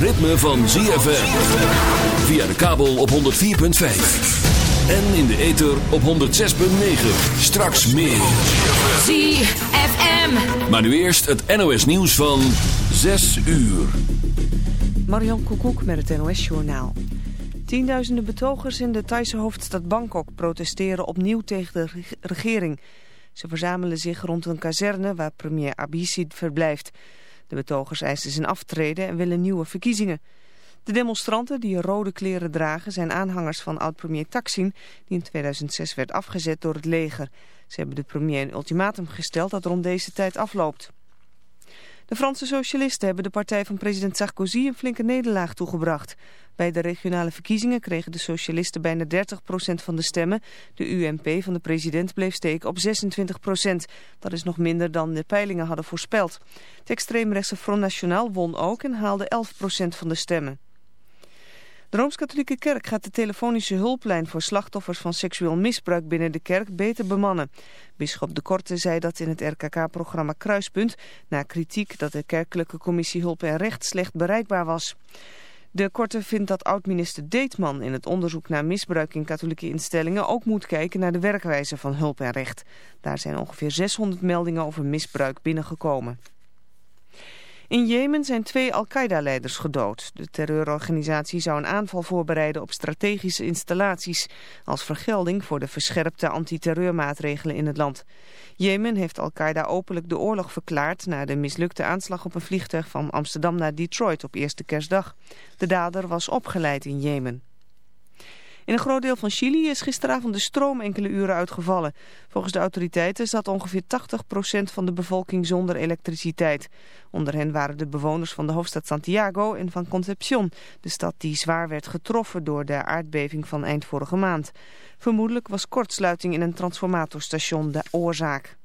ritme van ZFM. Via de kabel op 104.5. En in de ether op 106.9. Straks meer. ZFM. Maar nu eerst het NOS nieuws van 6 uur. Marion Koekoek met het NOS Journaal. Tienduizenden betogers in de Thaise hoofdstad Bangkok protesteren opnieuw tegen de regering. Ze verzamelen zich rond een kazerne waar premier Abhisit verblijft. De betogers eisen zijn aftreden en willen nieuwe verkiezingen. De demonstranten die rode kleren dragen zijn aanhangers van oud-premier Taksin... die in 2006 werd afgezet door het leger. Ze hebben de premier een ultimatum gesteld dat rond deze tijd afloopt. De Franse socialisten hebben de partij van president Sarkozy een flinke nederlaag toegebracht. Bij de regionale verkiezingen kregen de socialisten bijna 30% van de stemmen. De UMP van de president bleef steken op 26%. Dat is nog minder dan de peilingen hadden voorspeld. Het extreemrechtse Front National won ook en haalde 11% van de stemmen. De Rooms-Katholieke Kerk gaat de telefonische hulplijn voor slachtoffers van seksueel misbruik binnen de kerk beter bemannen. Bisschop de Korte zei dat in het RKK-programma Kruispunt, na kritiek dat de kerkelijke commissie Hulp en Recht slecht bereikbaar was. De Korte vindt dat oud-minister Deetman in het onderzoek naar misbruik in katholieke instellingen ook moet kijken naar de werkwijze van hulp en recht. Daar zijn ongeveer 600 meldingen over misbruik binnengekomen. In Jemen zijn twee Al-Qaeda-leiders gedood. De terreurorganisatie zou een aanval voorbereiden op strategische installaties... als vergelding voor de verscherpte antiterreurmaatregelen in het land. Jemen heeft Al-Qaeda openlijk de oorlog verklaard... na de mislukte aanslag op een vliegtuig van Amsterdam naar Detroit op eerste kerstdag. De dader was opgeleid in Jemen. In een groot deel van Chili is gisteravond de stroom enkele uren uitgevallen. Volgens de autoriteiten zat ongeveer 80% van de bevolking zonder elektriciteit. Onder hen waren de bewoners van de hoofdstad Santiago en van Concepción, de stad die zwaar werd getroffen door de aardbeving van eind vorige maand. Vermoedelijk was kortsluiting in een transformatorstation de oorzaak.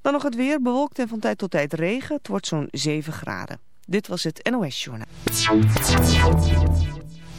Dan nog het weer, bewolkt en van tijd tot tijd regen. Het wordt zo'n 7 graden. Dit was het NOS Journaal.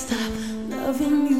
stop loving you.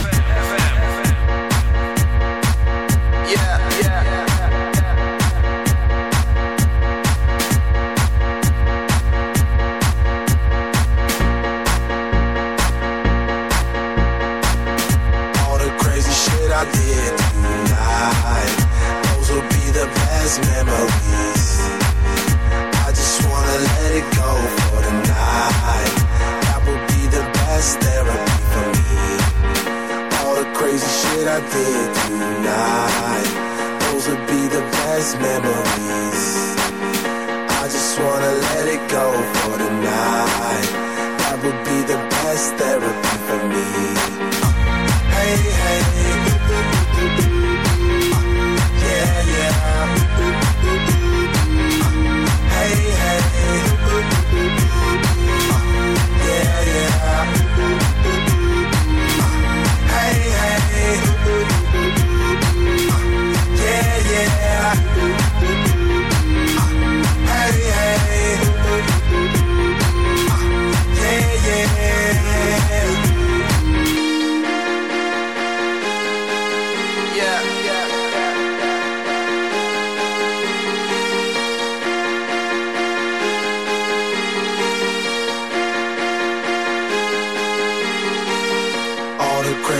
I did tonight. Those would be the best memories. I just wanna let it go for tonight.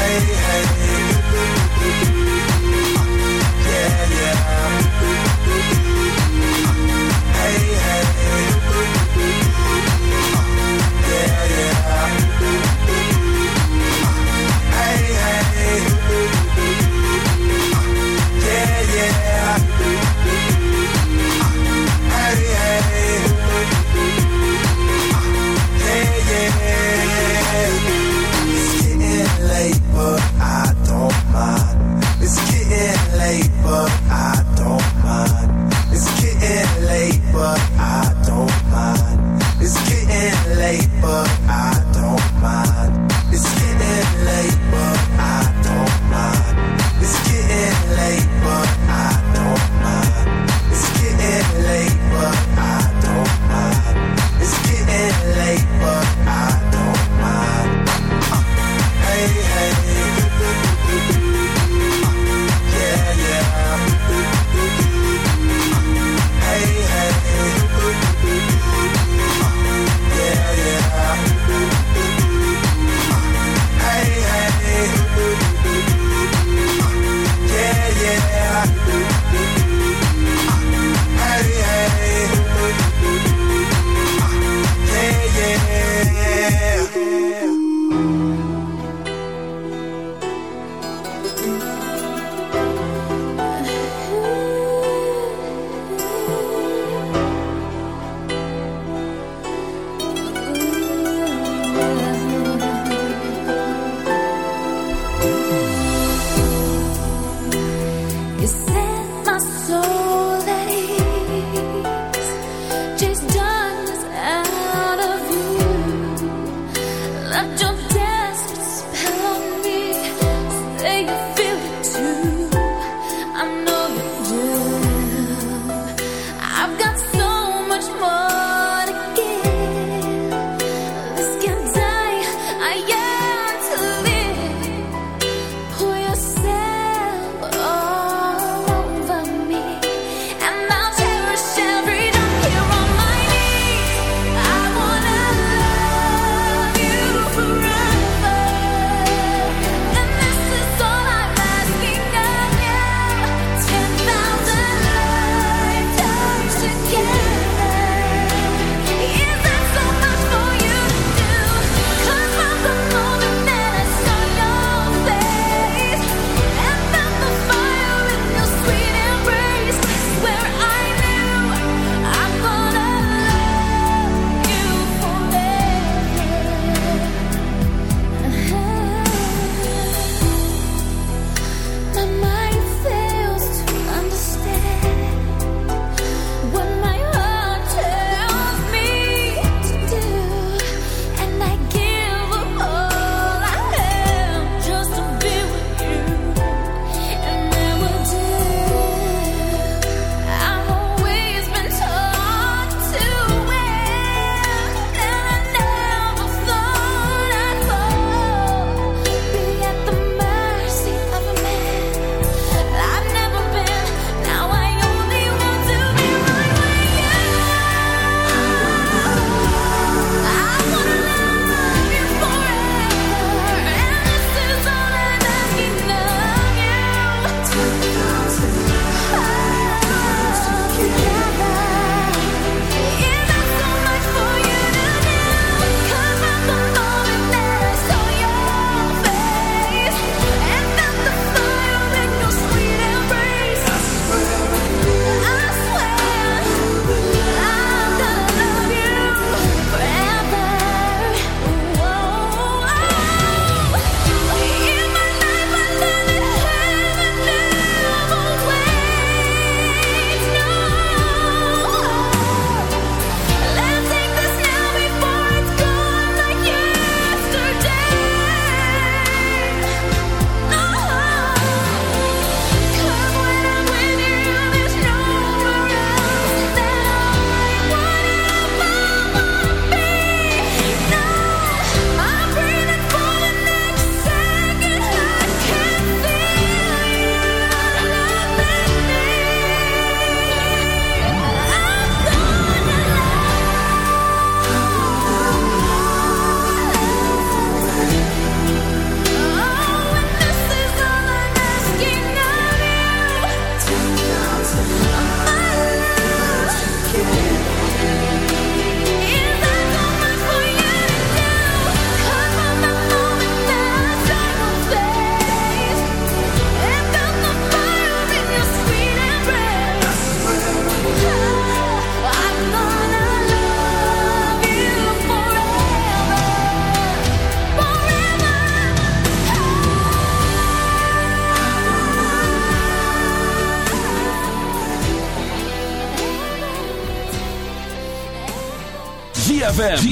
hey, hey. Yeah, yeah.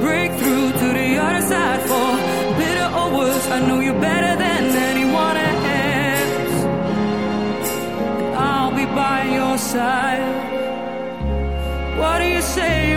Break through to the other side for bitter or worse. I know you better than anyone else. I'll be by your side. What do you say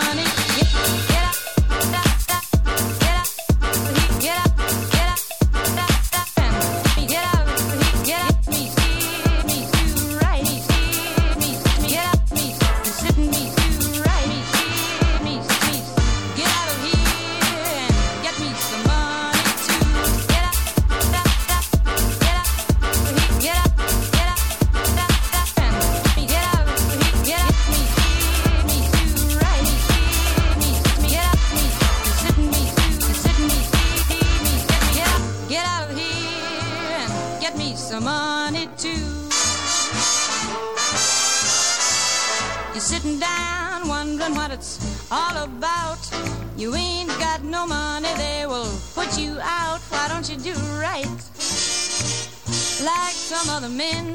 coming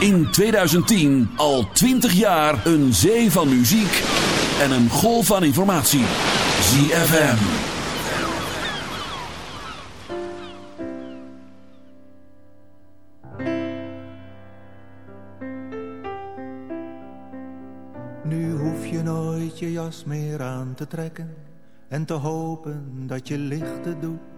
In 2010 al 20 jaar een zee van muziek en een golf van informatie. ZFM. Nu hoef je nooit je jas meer aan te trekken en te hopen dat je lichten doet.